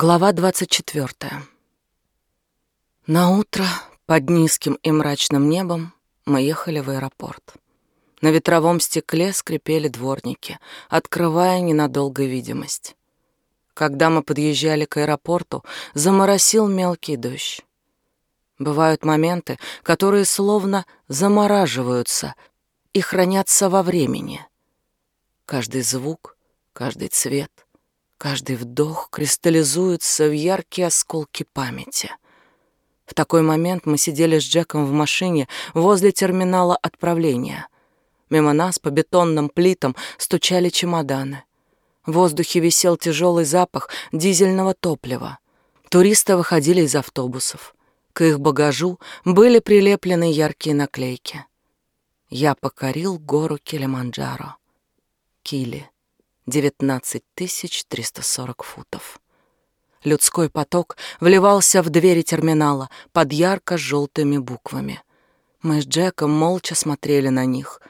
Глава 24. На утро под низким и мрачным небом мы ехали в аэропорт. На ветровом стекле скрипели дворники, открывая ненадолго видимость. Когда мы подъезжали к аэропорту, заморосил мелкий дождь. Бывают моменты, которые словно замораживаются и хранятся во времени. Каждый звук, каждый цвет — Каждый вдох кристаллизуется в яркие осколки памяти. В такой момент мы сидели с Джеком в машине возле терминала отправления. Мимо нас по бетонным плитам стучали чемоданы. В воздухе висел тяжелый запах дизельного топлива. Туристы выходили из автобусов. К их багажу были прилеплены яркие наклейки. Я покорил гору Килиманджаро. Кили. 19 340 футов. Людской поток вливался в двери терминала под ярко-желтыми буквами. Мы с Джеком молча смотрели на них.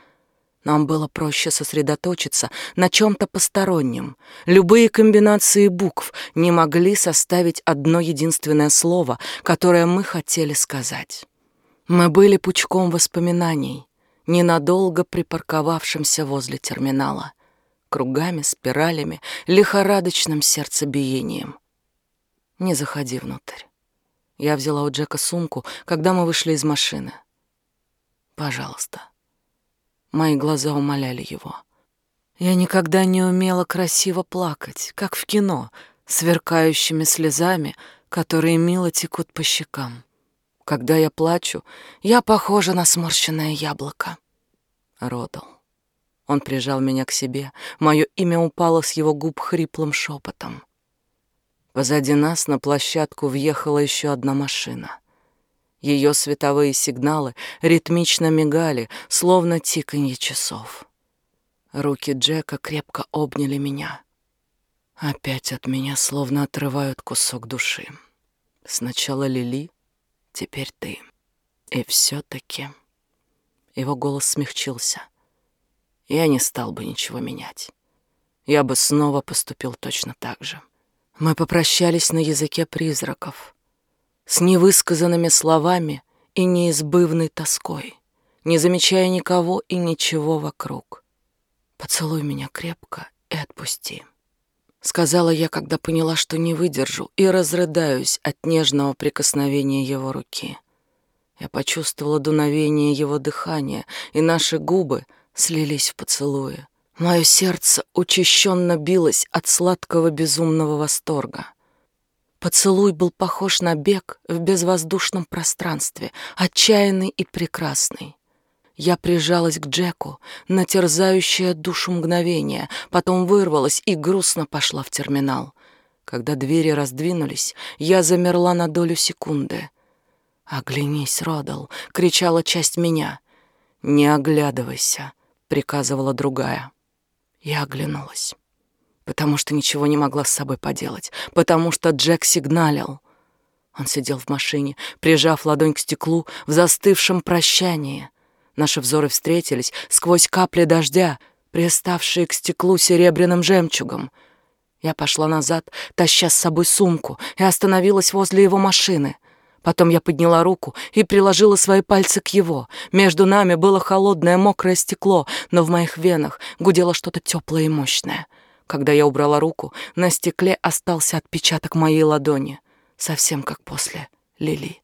Нам было проще сосредоточиться на чем-то постороннем. Любые комбинации букв не могли составить одно единственное слово, которое мы хотели сказать. Мы были пучком воспоминаний, ненадолго припарковавшимся возле терминала кругами, спиралями, лихорадочным сердцебиением. Не заходи внутрь. Я взяла у Джека сумку, когда мы вышли из машины. Пожалуйста. Мои глаза умоляли его. Я никогда не умела красиво плакать, как в кино, сверкающими слезами, которые мило текут по щекам. Когда я плачу, я похожа на сморщенное яблоко. Родал. Он прижал меня к себе. Мое имя упало с его губ хриплым шепотом. Позади нас на площадку въехала еще одна машина. Ее световые сигналы ритмично мигали, словно тиканье часов. Руки Джека крепко обняли меня. Опять от меня словно отрывают кусок души. Сначала Лили, теперь ты. И все таки Его голос смягчился — я не стал бы ничего менять. Я бы снова поступил точно так же. Мы попрощались на языке призраков, с невысказанными словами и неизбывной тоской, не замечая никого и ничего вокруг. «Поцелуй меня крепко и отпусти», — сказала я, когда поняла, что не выдержу и разрыдаюсь от нежного прикосновения его руки. Я почувствовала дуновение его дыхания, и наши губы — слились в поцелуе. Мое сердце учащенно билось от сладкого безумного восторга. Поцелуй был похож на бег в безвоздушном пространстве, отчаянный и прекрасный. Я прижалась к Джеку на терзающее душу мгновение, потом вырвалась и грустно пошла в терминал. Когда двери раздвинулись, я замерла на долю секунды. «Оглянись, Родал!» — кричала часть меня. «Не оглядывайся!» Приказывала другая. Я оглянулась, потому что ничего не могла с собой поделать, потому что Джек сигналил. Он сидел в машине, прижав ладонь к стеклу в застывшем прощании. Наши взоры встретились сквозь капли дождя, приставшие к стеклу серебряным жемчугом. Я пошла назад, таща с собой сумку, и остановилась возле его машины — Потом я подняла руку и приложила свои пальцы к его. Между нами было холодное мокрое стекло, но в моих венах гудело что-то теплое и мощное. Когда я убрала руку, на стекле остался отпечаток моей ладони, совсем как после Лили.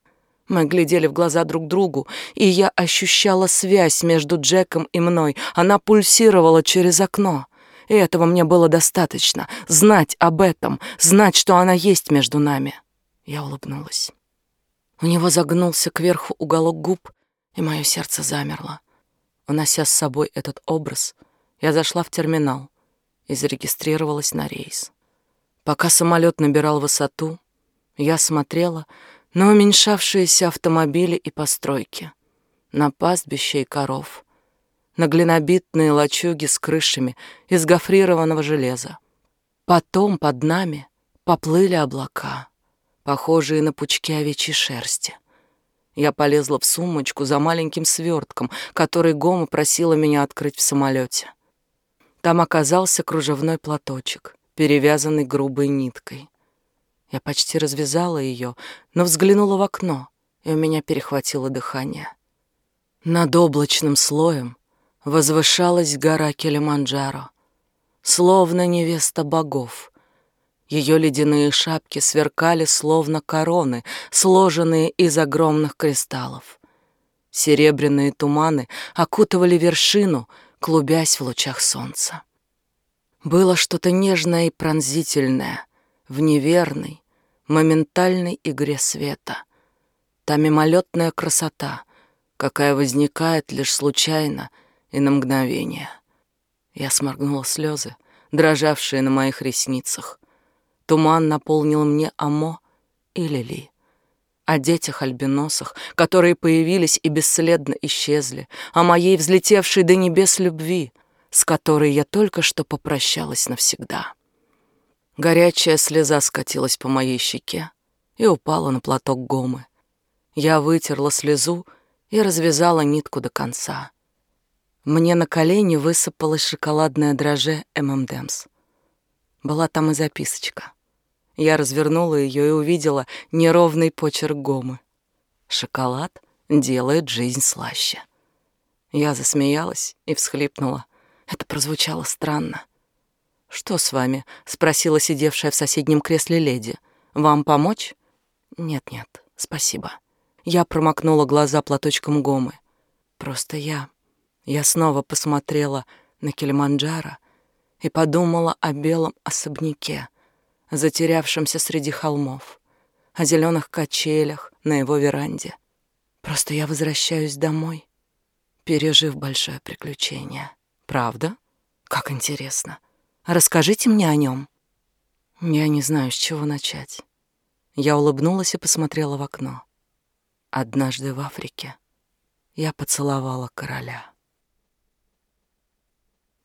Мы глядели в глаза друг другу, и я ощущала связь между Джеком и мной. Она пульсировала через окно. И этого мне было достаточно. Знать об этом, знать, что она есть между нами. Я улыбнулась. У него загнулся кверху уголок губ, и мое сердце замерло. Унося с собой этот образ, я зашла в терминал и зарегистрировалась на рейс. Пока самолет набирал высоту, я смотрела на уменьшавшиеся автомобили и постройки, на пастбище и коров, на глинобитные лачуги с крышами из гофрированного железа. Потом под нами поплыли облака — похожие на пучки овечьей шерсти. Я полезла в сумочку за маленьким свертком, который Гома просила меня открыть в самолете. Там оказался кружевной платочек, перевязанный грубой ниткой. Я почти развязала ее, но взглянула в окно, и у меня перехватило дыхание. Над облачным слоем возвышалась гора Килиманджаро, словно невеста богов. Ее ледяные шапки сверкали, словно короны, сложенные из огромных кристаллов. Серебряные туманы окутывали вершину, клубясь в лучах солнца. Было что-то нежное и пронзительное в неверной, моментальной игре света. Та мимолетная красота, какая возникает лишь случайно и на мгновение. Я сморгнула слезы, дрожавшие на моих ресницах. Туман наполнил мне Амо и Лили. О детях-альбиносах, которые появились и бесследно исчезли, о моей взлетевшей до небес любви, с которой я только что попрощалась навсегда. Горячая слеза скатилась по моей щеке и упала на платок гомы. Я вытерла слезу и развязала нитку до конца. Мне на колени высыпалась шоколадная дрожжи ММДМС. Была там и записочка. Я развернула ее и увидела неровный почерк гомы. Шоколад делает жизнь слаще. Я засмеялась и всхлипнула. Это прозвучало странно. «Что с вами?» — спросила сидевшая в соседнем кресле леди. «Вам помочь?» «Нет-нет, спасибо». Я промокнула глаза платочком гомы. «Просто я...» Я снова посмотрела на Килиманджаро и подумала о белом особняке, затерявшемся среди холмов, о зеленых качелях на его веранде. Просто я возвращаюсь домой, пережив большое приключение. Правда? Как интересно. Расскажите мне о нем. Я не знаю, с чего начать. Я улыбнулась и посмотрела в окно. Однажды в Африке я поцеловала короля.